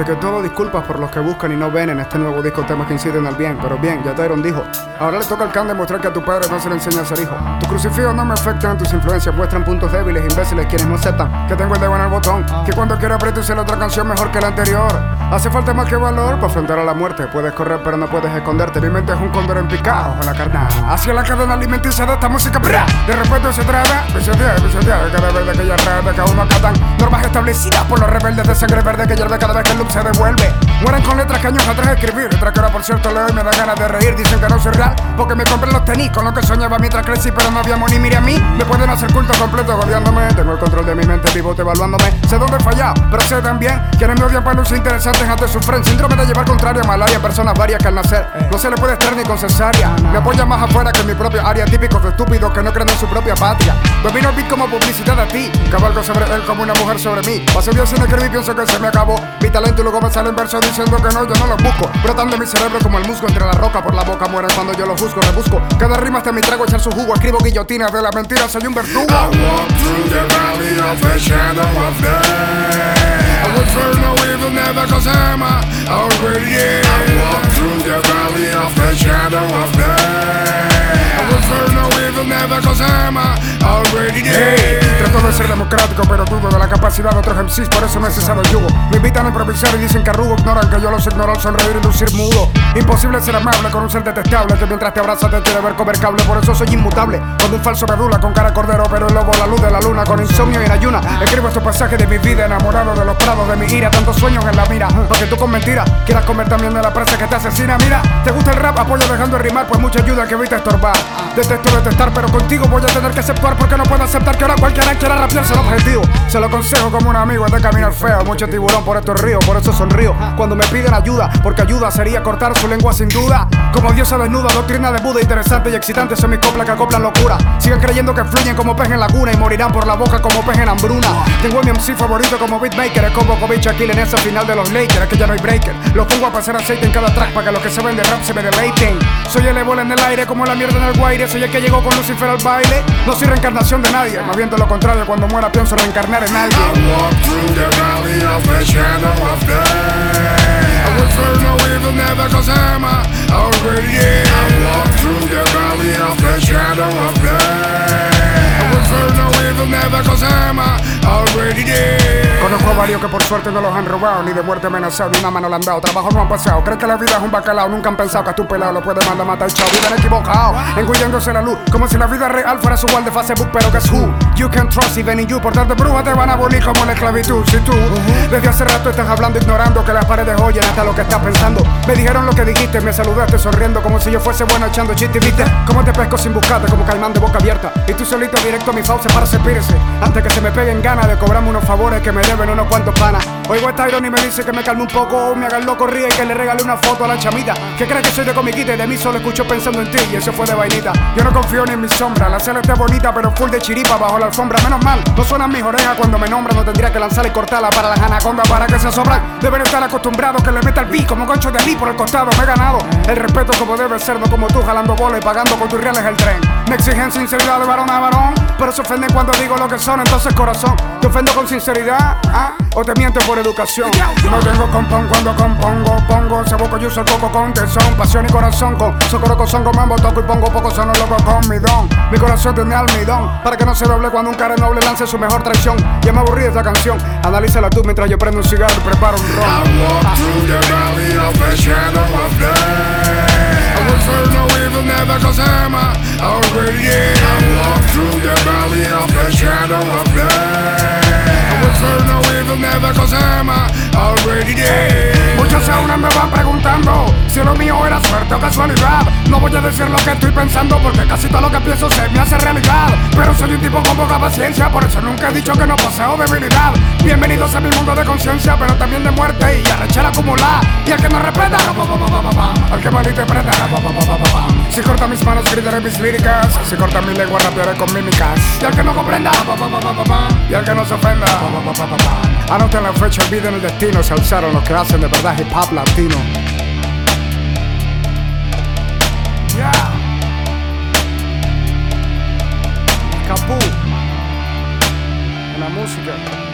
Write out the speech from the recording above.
Ante que todo, disculpas por los que buscan y no ven en este nuevo disco temas que inciden al bien. Pero bien, ya Tyron dijo: Ahora le toca al can demostrar que a tu padre no se le enseña a ser hijo. Tu crucifijo no me afectan, tus influencias muestran puntos débiles, imbéciles, quienes no aceptan que tengo el dedo en el botón. Que cuando quiero aprieto y la otra canción mejor que la anterior. Hace falta más que valor para enfrentar a la muerte. Puedes correr, pero no puedes esconderte. Mi mente es un cóndor en picado en la carnada. Hacia la cadena alimenticia de esta música. ¡bra! De repente se trata, pisotear, pisotear, cada verde que ya de cada uno acatan. Normas establecidas por los rebeldes de sangre verde que hierve cada vez que el se devuelve. Mueren con letras que años atrás escribí. Letras que ahora por cierto leo y me da ganas de reír. Dicen que no soy real porque me compré los tenis con lo que soñaba mientras crecí, pero no había ni mire a mí. Me pueden hacer culto completo gobiándome. Tengo el control de mi mente, vivo evaluándome. Sé dónde he fallado, pero sé también quienes me odian para luces interesantes antes sufren. Síndrome de llevar contrario a malaria, personas varias que al nacer no se le puede estar ni con cesárea. Me apoya más afuera que en mi propia área. Típicos de estúpidos que no creen en su propia patria. Domino el beat como publicidad a ti. Cabalgo sobre él como una mujer sobre mí. Paso días sin escribir, pienso que se me acabó. Mi talento y luego me salen versos diciendo que no, yo no los busco. Brotan de mi cerebro como el musgo entre la roca por la boca. Mueren cuando yo los busco, rebusco. Cada rima hasta mi trago echar su jugo. Escribo guillotinas de la mentira, soy un verdugo. I walk through the valley of the shadow of death. I would fear no evil, never cause I'm already. I walk through the valley of the shadow of death. I would fear no evil, never cause I'm already dead. Trato de ser democrático, pero dudo de la capacidad de otros MCs, por eso me cesado el yugo. Me invitan a improvisar y dicen que arrugo, ignoran que yo los ignoro al sonreír y lucir mudo. Imposible ser amable con un ser detestable que mientras te abraza te quiere ver comer cable, por eso soy inmutable. Cuando un falso medula con cara cordero, pero el lobo la luz de la luna con insomnio y en ayuna. Escribo estos pasajes de mi vida, enamorado de los prados de mi ira, tantos sueños en la mira. Porque tú con mentiras quieras comer también de la presa que te asesina. Mira, te gusta el rap, apoyo dejando de rimar, pues mucha ayuda que evita estorbar. Detesto detestar, pero contigo voy a tener que aceptar porque no puedo aceptar que ahora cualquiera quiera rapearse el objetivo. Se lo aconsejo como un amigo, es de caminar feo, mucho tiburón por estos ríos, por eso sonrío. Cuando me piden ayuda, porque ayuda sería cortar su lengua sin duda. Como diosa desnuda, doctrina de Buda, interesante y excitante, son mis coplas que acoplan locura. Sigan creyendo que fluyen como pez en laguna y morirán por la boca como pez en hambruna. Tengo a mi MC favorito como beatmaker, es como Kovic Kill en esa final de los Lakers, que ya no hay breaker. Los pongo a pasar aceite en cada track para que los que se ven de rap se me deleiten. Soy el en el aire como la mierda en el guaire, soy el que llegó con Lucifer al baile. No soy reencarnación de nadie, más bien de lo contrario, cuando muera pienso reencarnar en alguien. I walk through the valley of the shadow of death. I varios que por suerte no los han robado, ni de muerte amenazado, ni una mano le han dado. Trabajo no han pasado, creen que la vida es un bacalao. Nunca han pensado que a tu pelado lo puede mandar a matar. Chao, viven equivocado, engulléndose la luz. Como si la vida real fuera su wall de Facebook, pero que es who. You can trust even in you. Por tanto, bruja te van a abolir como la esclavitud. Si tú desde hace rato estás hablando, ignorando que las paredes oyen hasta lo que estás pensando. Me dijeron lo que dijiste, me saludaste sonriendo como si yo fuese bueno echando chistes. ¿Viste cómo te pesco sin buscarte, como caimán de boca abierta? Y tú solito directo a mi fauce para cepírese. Antes que se me peguen ganas de cobrarme unos favores que me deben unos cuantos panas. Oigo a Tyron y me dice que me calme un poco, me haga el loco ríe y que le regale una foto a la chamita. Que cree que soy de comiquita y de mí solo escucho pensando en ti y eso fue de vainita. Yo no confío ni en mi sombra, la cena está bonita pero full de chiripa bajo la alfombra. Menos mal, no suenan mis orejas cuando me nombran, no tendría que lanzar y cortarla para las anacondas para que se sobran. Deben estar acostumbrados que le meta el pi como concho de mí por el costado. Me he ganado el respeto como debe ser, no como tú jalando bola y pagando con tus reales el tren. Me exigen sinceridad de varón a varón, pero se ofenden cuando digo lo que son, entonces corazón. ¿Te ofendo con sinceridad? ¿Ah? ¿O te miento por educación? No tengo compón cuando compongo, pongo ese boco, yo uso el coco con tesón, pasión y corazón con socorro son con mambo toco y pongo poco sono loco con mi don. Mi corazón tiene almidón para que no se doble cuando un cara noble lance su mejor traición. Ya me aburrí de esta canción, analízala tú mientras yo prendo un cigarro y preparo un ron. I walk through the valley of the shadow of death. Evil, never I'm already dead. I walk through the valley of the shadow of death. I will fear no evil, never cause I'm already si lo mío era suerte o casualidad. No voy a decir lo que estoy pensando porque casi todo lo que pienso se me hace realidad. Pero soy un tipo con poca paciencia, por eso nunca he dicho que no poseo debilidad. Bienvenidos a mi mundo de conciencia, pero también de muerte y arrechar acumular. Y el que no respeta, al que malinterpreta. Si corta mis manos, gritaré mis líricas. Si corta mi lengua, rapearé con mímicas. Y al que no comprenda, y al que no se ofenda. Anoten la fecha, olviden el destino. Se alzaron los que hacen de verdad hip hop latino. Capú. En la música.